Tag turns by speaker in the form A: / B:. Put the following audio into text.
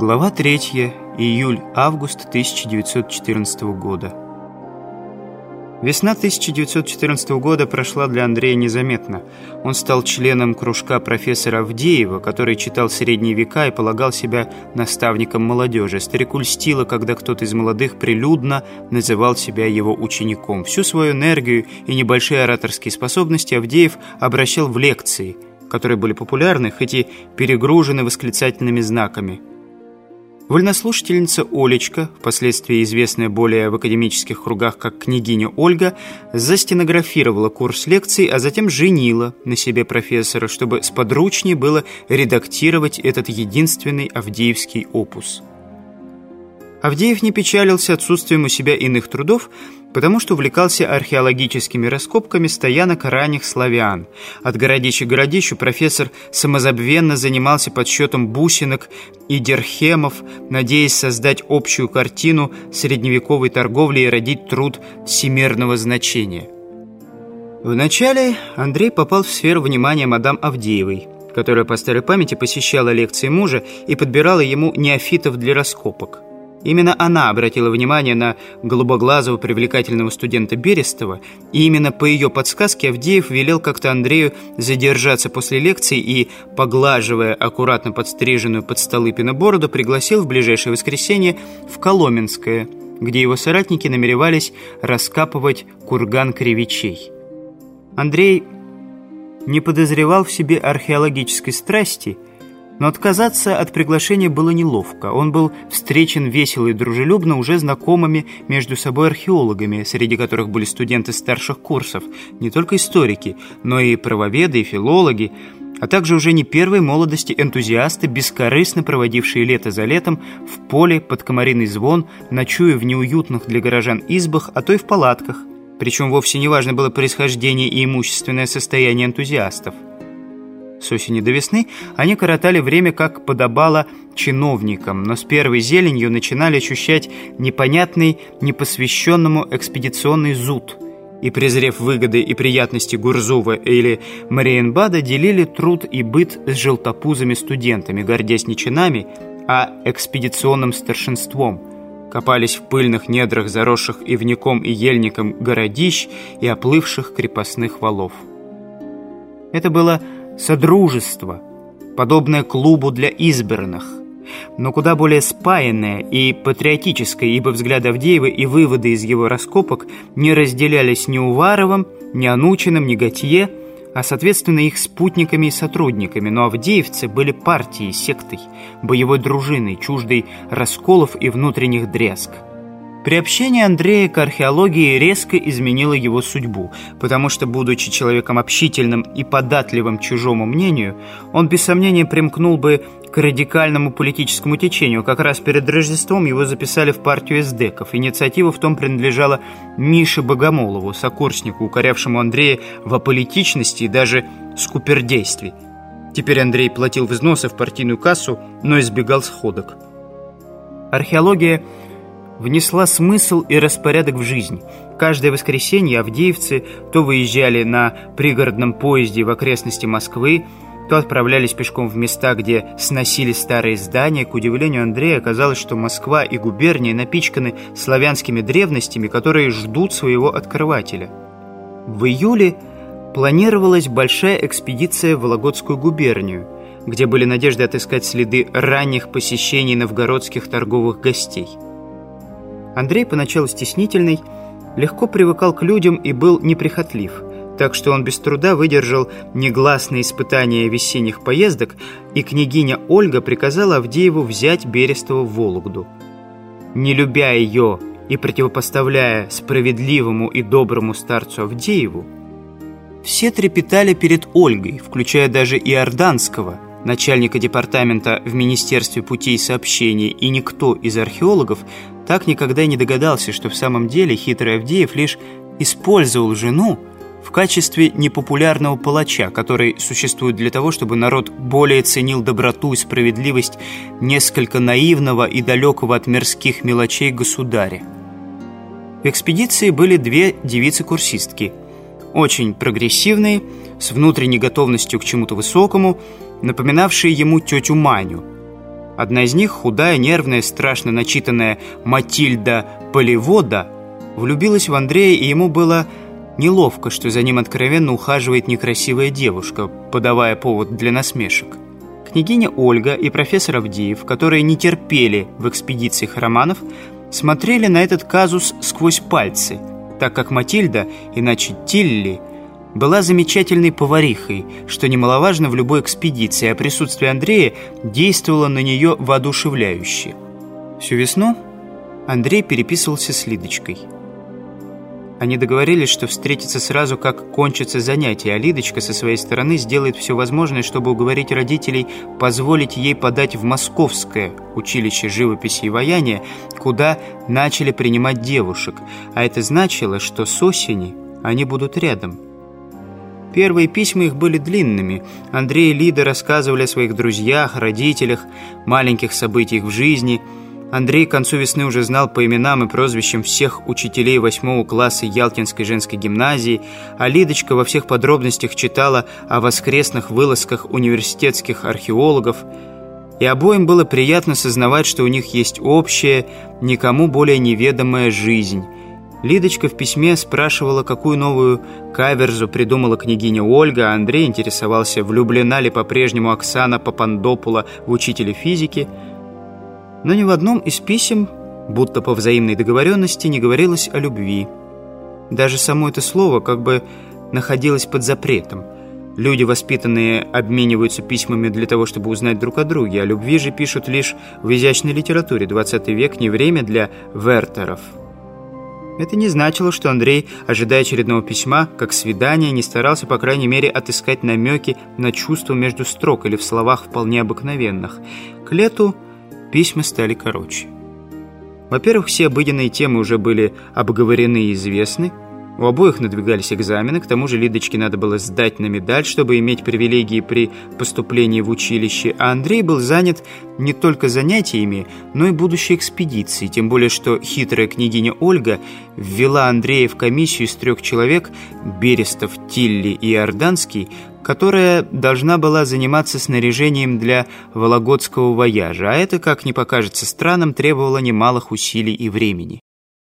A: Глава 3. Июль-август 1914 года. Весна 1914 года прошла для Андрея незаметно. Он стал членом кружка профессора Авдеева, который читал средние века и полагал себя наставником молодежи. Старику льстило, когда кто-то из молодых прилюдно называл себя его учеником. Всю свою энергию и небольшие ораторские способности Авдеев обращал в лекции, которые были популярны, хоть и перегружены восклицательными знаками – Вольнослушательница Олечка, впоследствии известная более в академических кругах как княгиня Ольга, застенографировала курс лекций, а затем женила на себе профессора, чтобы сподручнее было редактировать этот единственный Авдеевский опус. Авдеев не печалился отсутствием у себя иных трудов, потому что увлекался археологическими раскопками стоянок ранних славян. От городища к городищу профессор самозабвенно занимался подсчетом бусинок и дерхемов, надеясь создать общую картину средневековой торговли и родить труд всемирного значения. Вначале Андрей попал в сферу внимания мадам Авдеевой, которая по старой памяти посещала лекции мужа и подбирала ему неофитов для раскопок. Именно она обратила внимание на голубоглазого привлекательного студента Берестова, и именно по ее подсказке Авдеев велел как-то Андрею задержаться после лекции и, поглаживая аккуратно подстриженную под Столыпина бороду, пригласил в ближайшее воскресенье в Коломенское, где его соратники намеревались раскапывать курган кривичей. Андрей не подозревал в себе археологической страсти – но отказаться от приглашения было неловко. Он был встречен весело и дружелюбно уже знакомыми между собой археологами, среди которых были студенты старших курсов, не только историки, но и правоведы и филологи, а также уже не первой молодости энтузиасты, бескорыстно проводившие лето за летом в поле под комариный звон, ночуя в неуютных для горожан избах, а то и в палатках. Причем вовсе не важно было происхождение и имущественное состояние энтузиастов. С осени до весны они коротали время, как подобало чиновникам, но с первой зеленью начинали ощущать непонятный, непосвященному экспедиционный зуд. И, презрев выгоды и приятности Гурзува или Мариенбада, делили труд и быт с желтопузыми студентами, гордясь не чинами, а экспедиционным старшинством – копались в пыльных недрах, заросших ивняком и ельником городищ и оплывших крепостных валов. Это было содружество, подобное клубу для избранных, но куда более спаянное и патриотическое, ибо взгляды Авдеева и выводы из его раскопок не разделялись ни Уваровым, ни Анучиным, ни Готье, а, соответственно, их спутниками и сотрудниками, но авдеевцы были партией, сектой, боевой дружиной, чуждой расколов и внутренних дрязг. Приобщение Андрея к археологии резко изменило его судьбу, потому что, будучи человеком общительным и податливым чужому мнению, он без сомнения примкнул бы к радикальному политическому течению. Как раз перед Рождеством его записали в партию эсдеков. Инициатива в том принадлежала Мише Богомолову, сокурснику, укорявшему Андрея в аполитичности и даже скупердействе. Теперь Андрей платил взносы в партийную кассу, но избегал сходок. Археология – внесла смысл и распорядок в жизнь. Каждое воскресенье авдеевцы то выезжали на пригородном поезде в окрестности Москвы, то отправлялись пешком в места, где сносили старые здания. К удивлению Андрея оказалось, что Москва и губерния напичканы славянскими древностями, которые ждут своего открывателя. В июле планировалась большая экспедиция в Вологодскую губернию, где были надежды отыскать следы ранних посещений новгородских торговых гостей. Андрей поначалу стеснительный, легко привыкал к людям и был неприхотлив, так что он без труда выдержал негласные испытания весенних поездок, и княгиня Ольга приказала Авдееву взять Берестова в Вологду. Не любя ее и противопоставляя справедливому и доброму старцу Авдееву, все трепетали перед Ольгой, включая даже Иорданского – начальника департамента в Министерстве путей сообщений и никто из археологов так никогда и не догадался, что в самом деле хитрый Авдеев лишь использовал жену в качестве непопулярного палача, который существует для того, чтобы народ более ценил доброту и справедливость несколько наивного и далекого от мирских мелочей государя. В экспедиции были две девицы-курсистки, очень прогрессивные, с внутренней готовностью к чему-то высокому, напоминавшие ему тетю Маню. Одна из них, худая, нервная, страшно начитанная Матильда Полевода, влюбилась в Андрея, и ему было неловко, что за ним откровенно ухаживает некрасивая девушка, подавая повод для насмешек. Княгиня Ольга и профессор Авдеев, которые не терпели в экспедициях романов, смотрели на этот казус сквозь пальцы, так как Матильда, иначе Тилли, была замечательной поварихой, что немаловажно в любой экспедиции, а присутствие Андрея действовало на нее воодушевляюще. Всю весну Андрей переписывался с Лидочкой. Они договорились, что встретятся сразу, как кончится занятие, а Лидочка со своей стороны сделает все возможное, чтобы уговорить родителей позволить ей подать в Московское училище живописи и ваяния, куда начали принимать девушек, а это значило, что с осени они будут рядом – Первые письма их были длинными. Андрей и Лида рассказывали о своих друзьях, родителях, маленьких событиях в жизни. Андрей к концу весны уже знал по именам и прозвищам всех учителей восьмого класса Ялтинской женской гимназии, а Лидочка во всех подробностях читала о воскресных вылазках университетских археологов. И обоим было приятно сознавать, что у них есть общая, никому более неведомая жизнь – Лидочка в письме спрашивала, какую новую каверзу придумала княгиня Ольга, а Андрей интересовался, влюблена ли по-прежнему Оксана Папандопула в учителя физики. Но ни в одном из писем, будто по взаимной договоренности, не говорилось о любви. Даже само это слово как бы находилось под запретом. Люди, воспитанные, обмениваются письмами для того, чтобы узнать друг о друге, а любви же пишут лишь в изящной литературе. 20 век не время для вертеров. Это не значило, что Андрей, ожидая очередного письма, как свидания, не старался, по крайней мере, отыскать намеки на чувства между строк или в словах вполне обыкновенных. К лету письма стали короче. Во-первых, все обыденные темы уже были обговорены и известны, у обоих надвигались экзамены, к тому же Лидочке надо было сдать на медаль, чтобы иметь привилегии при поступлении в училище, а Андрей был занят не только занятиями, но и будущей экспедицией, тем более что хитрая княгиня Ольга ввела Андрея в комиссию из трех человек, Берестов, Тилли и Орданский, которая должна была заниматься снаряжением для Вологодского вояжа, а это, как не покажется странным, требовало немалых усилий и времени.